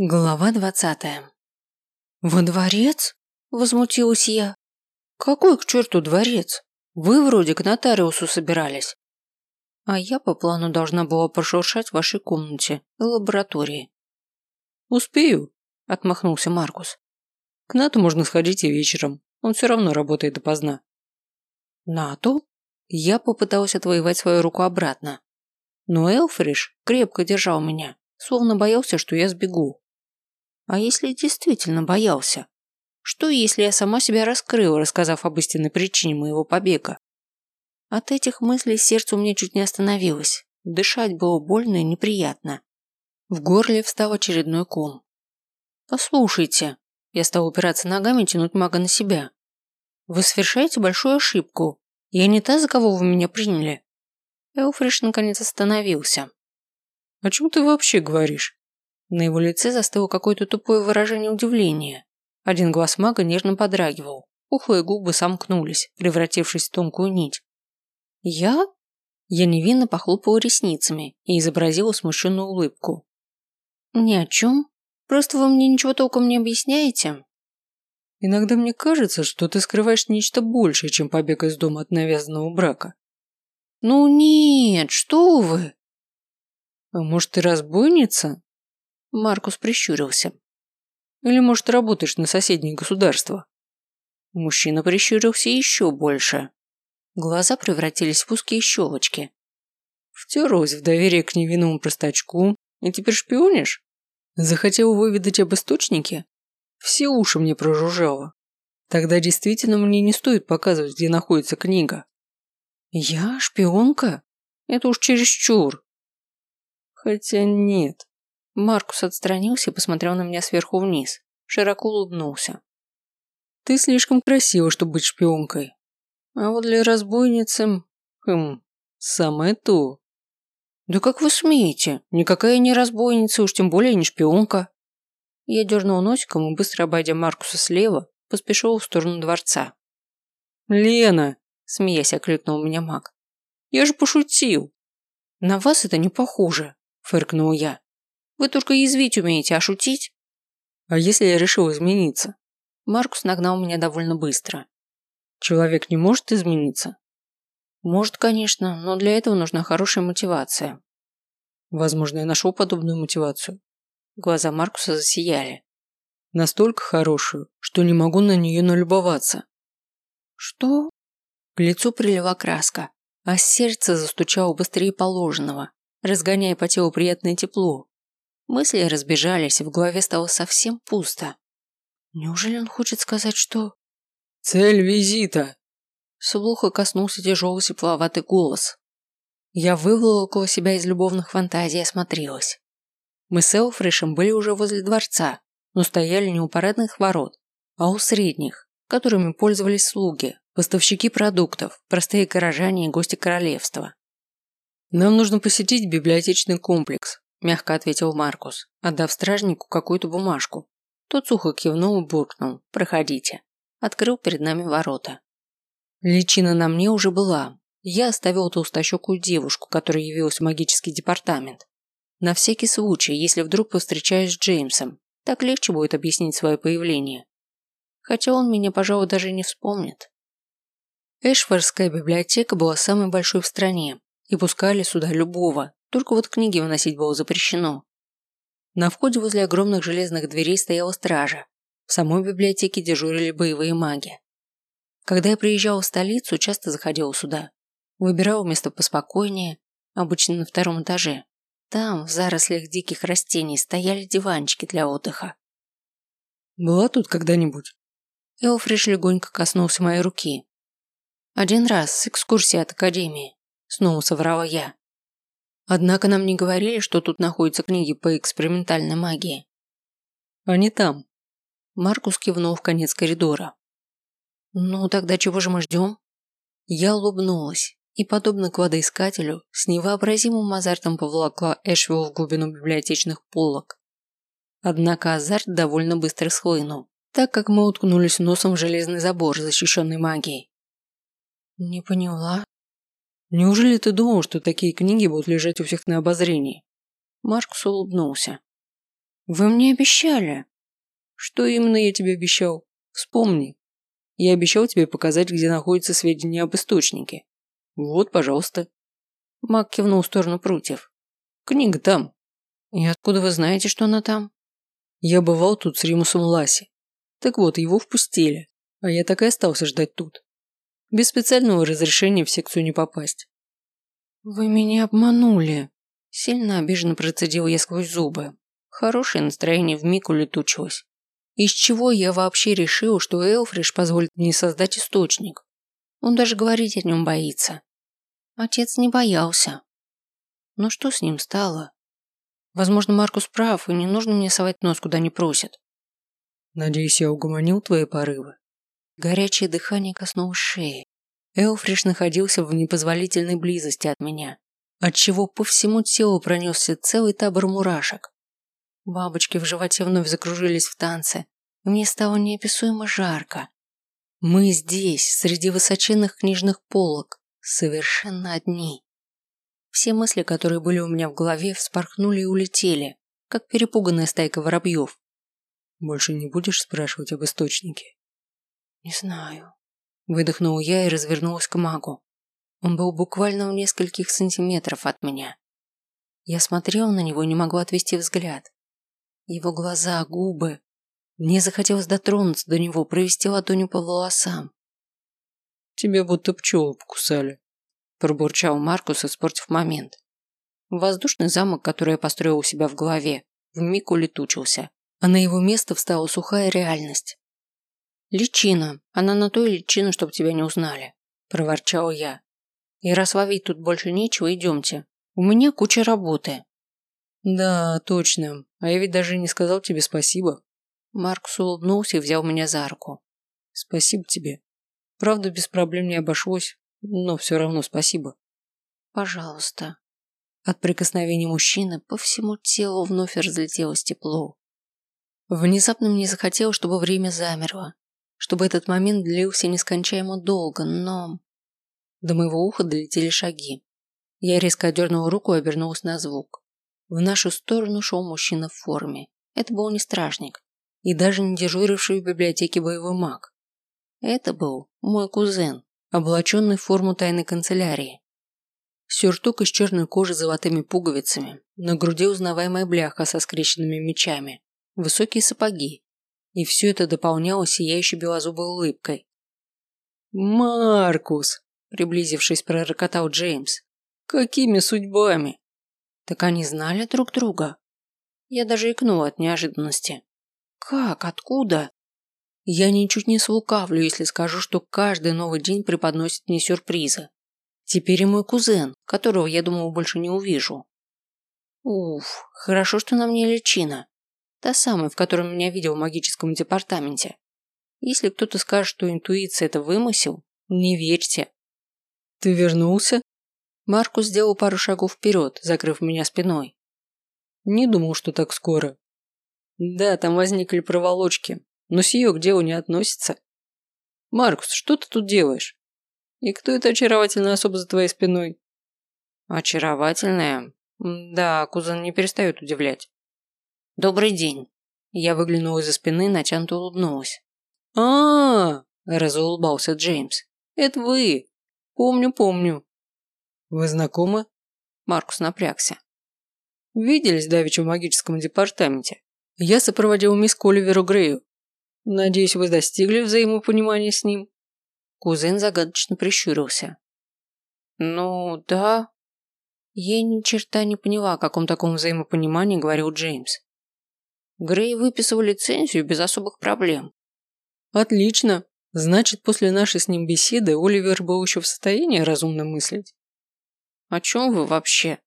Глава двадцатая. «Во дворец?» – возмутилась я. «Какой к черту дворец? Вы вроде к нотариусу собирались. А я по плану должна была пошуршать в вашей комнате и лаборатории». «Успею», – отмахнулся Маркус. «К Нату можно сходить и вечером. Он все равно работает допоздна». «Нату?» Я попыталась отвоевать свою руку обратно. Но Элфриш крепко держал меня, словно боялся, что я сбегу. А если действительно боялся? Что, если я сама себя раскрыла, рассказав об истинной причине моего побега? От этих мыслей сердце у меня чуть не остановилось. Дышать было больно и неприятно. В горле встал очередной ком. «Послушайте», я стал упираться ногами и тянуть мага на себя. «Вы совершаете большую ошибку. Я не та, за кого вы меня приняли». Элфриш наконец остановился. «О чем ты вообще говоришь?» На его лице застыло какое-то тупое выражение удивления. Один глаз мага нервно подрагивал, пухлые губы сомкнулись, превратившись в тонкую нить. «Я?» Я невинно похлопала ресницами и изобразила смущенную улыбку. «Ни о чем. Просто вы мне ничего толком не объясняете?» «Иногда мне кажется, что ты скрываешь нечто большее, чем побег из дома от навязанного брака». «Ну нет, что вы!» «А может, ты разбойница?» Маркус прищурился. Или, может, работаешь на соседнее государство? Мужчина прищурился еще больше. Глаза превратились в узкие щелочки. Втерлась в доверие к невинному простачку и теперь шпионишь? Захотел выведать об источнике? Все уши мне прожужжало. Тогда действительно мне не стоит показывать, где находится книга. Я шпионка? Это уж чересчур. Хотя нет. Маркус отстранился и посмотрел на меня сверху вниз. Широко улыбнулся. «Ты слишком красива, чтобы быть шпионкой. А вот для разбойницы... Хм, самое то». «Да как вы смеете? Никакая не разбойница, уж тем более не шпионка». Я дернул носиком и, быстро обойдя Маркуса слева, поспешил в сторону дворца. «Лена!» – смеясь окликнул меня маг. «Я же пошутил!» «На вас это не похоже!» – фыркнул я. Вы только язвить умеете, а шутить? А если я решил измениться? Маркус нагнал меня довольно быстро. Человек не может измениться? Может, конечно, но для этого нужна хорошая мотивация. Возможно, я нашел подобную мотивацию. Глаза Маркуса засияли. Настолько хорошую, что не могу на нее налюбоваться. Что? К лицу прилила краска, а сердце застучало быстрее положенного, разгоняя по телу приятное тепло, Мысли разбежались, и в голове стало совсем пусто. Неужели он хочет сказать, что... «Цель визита!» Слуха коснулся тяжелый тепловатый голос. Я выволокла себя из любовных фантазий и осмотрелась. Мы с Элфришем были уже возле дворца, но стояли не у парадных ворот, а у средних, которыми пользовались слуги, поставщики продуктов, простые горожане и гости королевства. «Нам нужно посетить библиотечный комплекс», мягко ответил Маркус, отдав стражнику какую-то бумажку. Тот сухо кивнул и буркнул «Проходите». Открыл перед нами ворота. Личина на мне уже была. Я оставил толстощекую девушку, которая явилась в магический департамент. На всякий случай, если вдруг повстречаюсь с Джеймсом, так легче будет объяснить свое появление. Хотя он меня, пожалуй, даже не вспомнит. Эшфордская библиотека была самой большой в стране, и пускали сюда любого, только вот книги выносить было запрещено. На входе возле огромных железных дверей стояла стража. В самой библиотеке дежурили боевые маги. Когда я приезжала в столицу, часто заходила сюда. Выбирала место поспокойнее, обычно на втором этаже. Там, в зарослях диких растений, стояли диванчики для отдыха. «Была тут когда-нибудь?» Элфриш легонько коснулся моей руки. «Один раз, с экскурсии от Академии», – снова соврала я. Однако нам не говорили, что тут находятся книги по экспериментальной магии. Они там. Маркус кивнул в конец коридора. Ну, тогда чего же мы ждем? Я улыбнулась и, подобно кладоискателю, с невообразимым азартом поволокла Эшвилл в глубину библиотечных полок. Однако азарт довольно быстро схлынул, так как мы уткнулись носом в железный забор, защищенный магией. «Не поняла», Неужели ты думал, что такие книги будут лежать у всех на обозрении? Маркус улыбнулся. Вы мне обещали. Что именно я тебе обещал? Вспомни. Я обещал тебе показать, где находятся сведения об источнике. Вот, пожалуйста. Мак кивнул в сторону прутьев. Книга там. И откуда вы знаете, что она там? Я бывал тут с Римусом Ласи. Так вот, его впустили, а я так и остался ждать тут. Без специального разрешения в секцию не попасть. Вы меня обманули. Сильно обиженно процедил я сквозь зубы. Хорошее настроение вмиг улетучилось. Из чего я вообще решил, что Элфриш позволит мне создать источник? Он даже говорить о нем боится. Отец не боялся. Но что с ним стало? Возможно, Маркус прав, и не нужно мне совать нос, куда не просят. Надеюсь, я угомонил твои порывы. Горячее дыхание коснулось шеи. Элфриш находился в непозволительной близости от меня, отчего по всему телу пронесся целый табор мурашек. Бабочки в животе вновь закружились в танце. Мне стало неописуемо жарко. Мы здесь, среди высоченных книжных полок, совершенно одни. Все мысли, которые были у меня в голове, вспорхнули и улетели, как перепуганная стайка воробьев. Больше не будешь спрашивать об источнике? Не знаю. Выдохнул я и развернулась к магу. Он был буквально в нескольких сантиметров от меня. Я смотрел на него и не могу отвести взгляд. Его глаза, губы. Мне захотелось дотронуться до него, провести ладонью по волосам. «Тебя будто пчелы покусали», – пробурчал Маркус, испортив момент. Воздушный замок, который я построил у себя в голове, вмиг улетучился, а на его место встала сухая реальность. «Личина. Она на то и личина, чтобы тебя не узнали», – проворчал я. «И раз ловить тут больше нечего, идемте. У меня куча работы». «Да, точно. А я ведь даже не сказал тебе спасибо». Маркус улыбнулся и взял меня за руку. «Спасибо тебе. Правда, без проблем не обошлось, но все равно спасибо». «Пожалуйста». От прикосновения мужчины по всему телу вновь разлетелось тепло. Внезапно мне захотелось, чтобы время замерло, чтобы этот момент длился нескончаемо долго, но... До моего уха долетели шаги. Я резко отдернула руку и обернулась на звук. В нашу сторону шел мужчина в форме. Это был не стражник и даже не дежуривший в библиотеке боевой маг. Это был мой кузен, облаченный в форму тайной канцелярии. Сюртук из черной кожи с золотыми пуговицами, на груди узнаваемая бляха со скрещенными мечами, высокие сапоги. И все это дополнялось сияющей белозубой улыбкой. «Маркус!» – приблизившись, пророкотал Джеймс. «Какими судьбами?» Так они знали друг друга? Я даже икнула от неожиданности. Как? Откуда? Я ничуть не слукавлю, если скажу, что каждый новый день преподносит мне сюрпризы. Теперь и мой кузен, которого, я думаю, больше не увижу. Уф, хорошо, что на мне личина. Та самая, в которой меня видел в магическом департаменте. Если кто-то скажет, что интуиция – это вымысел, не верьте. Ты вернулся? Маркус сделал пару шагов вперед, закрыв меня спиной. Не думал, что так скоро. Да, там возникли проволочки, но сие к делу не относится. Маркус, что ты тут делаешь? И кто эта очаровательная особа за твоей спиной? Очаровательная? Да, кузен не перестает удивлять. Добрый день. Я выглянула из-за спины, натянуто улыбнулась. а, -а, -а разулыбался Джеймс. Это вы. Помню, помню. Вы знакомы? Маркус напрягся. Виделись давеча в магическом департаменте. Я сопроводил мисс Коливеру Грею. Надеюсь, вы достигли взаимопонимания с ним? Кузен загадочно прищурился. Ну, да. Я ни черта не поняла, о каком таком взаимопонимании говорил Джеймс. Грей выписал лицензию без особых проблем. Отлично. Значит, после нашей с ним беседы Оливер был еще в состоянии разумно мыслить. «О чем вы вообще?»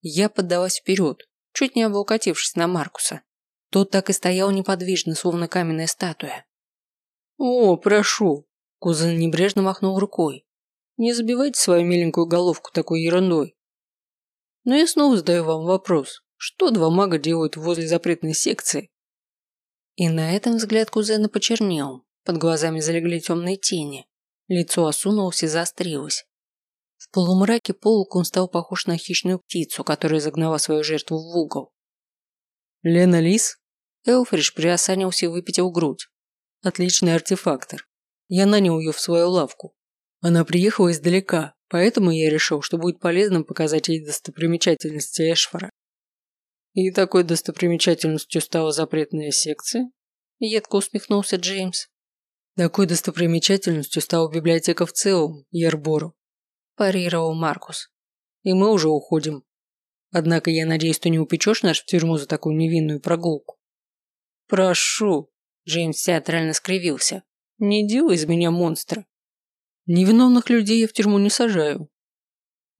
Я поддалась вперед, чуть не облокотившись на Маркуса. Тот так и стоял неподвижно, словно каменная статуя. «О, прошу!» Кузен небрежно махнул рукой. «Не забивайте свою миленькую головку такой ерундой. Но я снова задаю вам вопрос. Что два мага делают возле запретной секции?» И на этом взгляд кузена почернел. Под глазами залегли темные тени. Лицо осунулось и заострилось. В полумраке полок он стал похож на хищную птицу, которая загнала свою жертву в угол. «Лена Лис?» Элфриш приосанился и выпятил грудь. Отличный артефактор. Я нанял ее в свою лавку. Она приехала издалека, поэтому я решил, что будет полезным показать ей достопримечательности Эшфора. И такой достопримечательностью стала запретная секция? Едко усмехнулся Джеймс. Такой достопримечательностью стала библиотека в целом, Ярбору. Парировал Маркус. И мы уже уходим. Однако я надеюсь, ты не упечешь нас в тюрьму за такую невинную прогулку. Прошу. Джеймс театрально скривился. Не делай из меня монстра. Невиновных людей я в тюрьму не сажаю.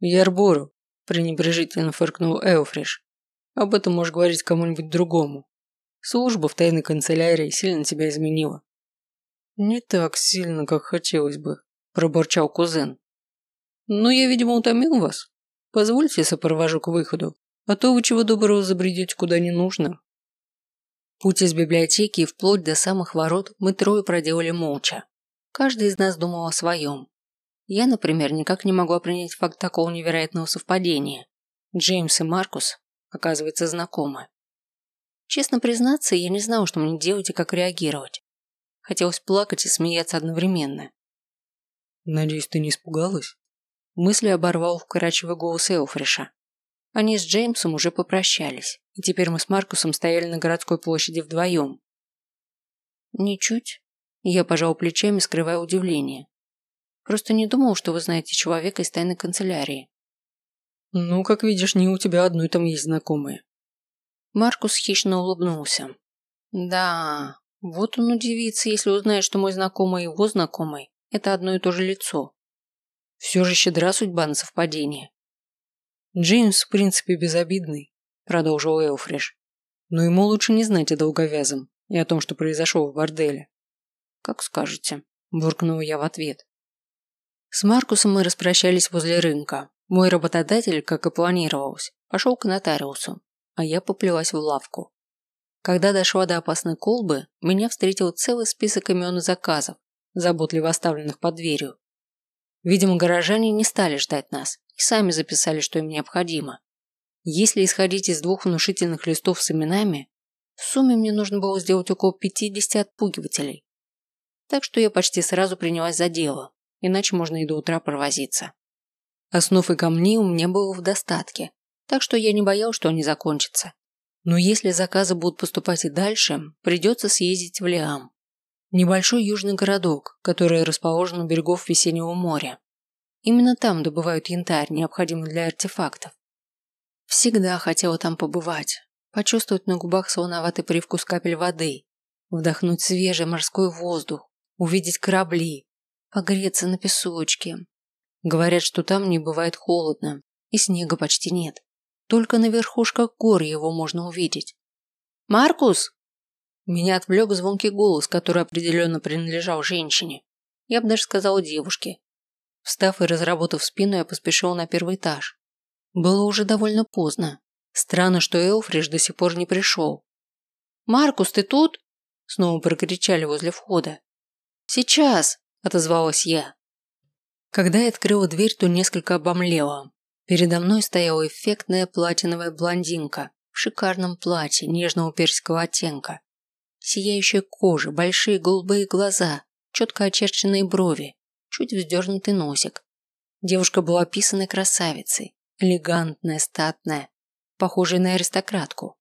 Ярбору, пренебрежительно фыркнул Элфриш. Об этом можешь говорить кому-нибудь другому. Служба в тайной канцелярии сильно тебя изменила. Не так сильно, как хотелось бы, пробурчал кузен. Но я, видимо, утомил вас. Позвольте сопровожу к выходу, а то вы чего доброго забредете куда не нужно. Путь из библиотеки и вплоть до самых ворот мы трое проделали молча. Каждый из нас думал о своем. Я, например, никак не могла принять факт такого невероятного совпадения. Джеймс и Маркус, оказывается, знакомы. Честно признаться, я не знала, что мне делать и как реагировать. Хотелось плакать и смеяться одновременно. «Надеюсь, ты не испугалась?» Мысли оборвал вкрадчивый голос Элфриша. Они с Джеймсом уже попрощались, и теперь мы с Маркусом стояли на городской площади вдвоем. «Ничуть», я пожал плечами, скрывая удивление. Просто не думал, что вы знаете человека из тайной канцелярии. Ну, как видишь, не у тебя одной там есть знакомые. Маркус хищно улыбнулся. Да, вот он удивится, если узнает, что мой знакомый и его знакомый – это одно и то же лицо. Все же щедра судьба на совпадение. Джеймс, в принципе, безобидный, продолжил Элфриш. Но ему лучше не знать о долговязом и о том, что произошло в борделе. «Как скажете», – буркнула я в ответ. С Маркусом мы распрощались возле рынка. Мой работодатель, как и планировалось, пошел к нотариусу, а я поплелась в лавку. Когда дошла до опасной колбы, меня встретил целый список имен и заказов, заботливо оставленных под дверью. Видимо, горожане не стали ждать нас и сами записали, что им необходимо. Если исходить из двух внушительных листов с именами, в сумме мне нужно было сделать около 50 отпугивателей. Так что я почти сразу принялась за дело, иначе можно и до утра провозиться. Основ и камней у меня было в достатке, так что я не боялась, что они закончатся. Но если заказы будут поступать и дальше, придется съездить в Лиам. Небольшой южный городок, который расположен у берегов Весеннего моря. Именно там добывают янтарь, необходимый для артефактов. Всегда хотела там побывать, почувствовать на губах солоноватый привкус капель воды, вдохнуть свежий морской воздух, увидеть корабли, погреться на песочке. Говорят, что там не бывает холодно, и снега почти нет. Только на верхушках гор его можно увидеть. «Маркус!» Меня отвлек звонкий голос, который определенно принадлежал женщине. Я бы даже сказала девушке. Встав и разработав спину, я поспешил на первый этаж. Было уже довольно поздно. Странно, что Элфриш до сих пор не пришел. «Маркус, ты тут?» Снова прокричали возле входа. «Сейчас!» – отозвалась я. Когда я открыла дверь, то несколько обомлела. Передо мной стояла эффектная платиновая блондинка в шикарном платье нежного персикого оттенка. Сияющая кожа, большие голубые глаза, четко очерченные брови, чуть вздернутый носик. Девушка была описанной красавицей, элегантная, статная, похожая на аристократку.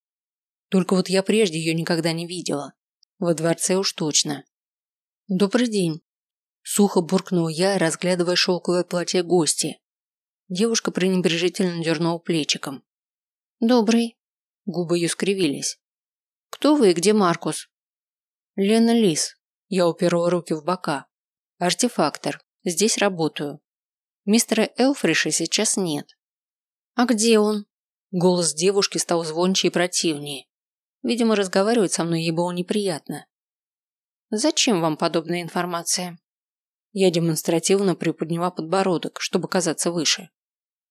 Только вот я прежде ее никогда не видела. Во дворце уж точно. «Добрый день!» Сухо буркнул я, разглядывая шелковое платье гости. Девушка пренебрежительно дернула плечиком. «Добрый!» Губы ее скривились. «Кто вы и где Маркус?» «Лена Лис». Я уперла руки в бока. «Артефактор. Здесь работаю. Мистера Элфриша сейчас нет». «А где он?» Голос девушки стал звонче и противнее. Видимо, разговаривать со мной ей было неприятно. Зачем вам подобная информация? Я демонстративно приподняла подбородок, чтобы казаться выше.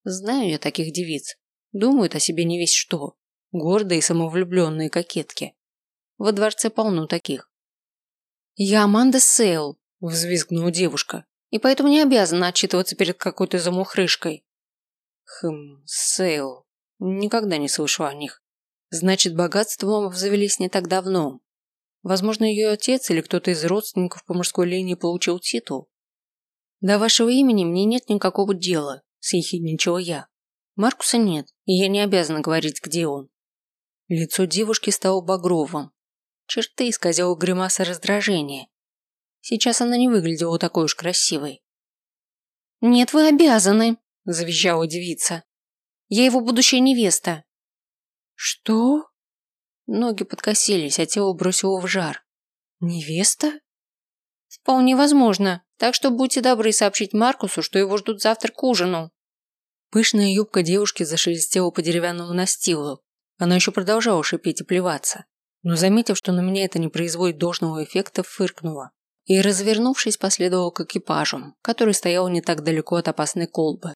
Знаю я таких девиц. Думают о себе не весь что. Гордые и самовлюбленные кокетки. Во дворце полно таких. «Я Аманда Сейл», – взвизгнула девушка, «и поэтому не обязана отчитываться перед какой-то замухрышкой». Хм, Сейл. Никогда не слышала о них. Значит, богатством обзавелись не так давно. Возможно, ее отец или кто-то из родственников по мужской линии получил титул. До вашего имени мне нет никакого дела, съехидничала я. Маркуса нет, и я не обязана говорить, где он. Лицо девушки стало багровым. Черты исказила гримаса раздражения. Сейчас она не выглядела такой уж красивой. «Нет, вы обязаны», – завизжала девица. «Я его будущая невеста». «Что?» Ноги подкосились, а тело бросило в жар. «Невеста?» «Вполне возможно, так что будьте добры сообщить Маркусу, что его ждут завтра к ужину». Пышная юбка девушки зашелестела по деревянному настилу. Она еще продолжала шипеть и плеваться, но, заметив, что на меня это не производит должного эффекта, фыркнула и, развернувшись, последовала к экипажу, который стоял не так далеко от опасной колбы.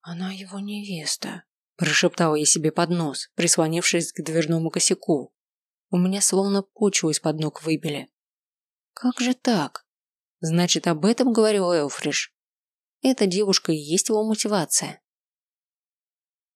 «Она его невеста», – прошептала я себе под нос, прислонившись к дверному косяку. У меня словно почву из-под ног выбили. «Как же так? Значит, об этом говорил Элфриш. Эта девушка и есть его мотивация.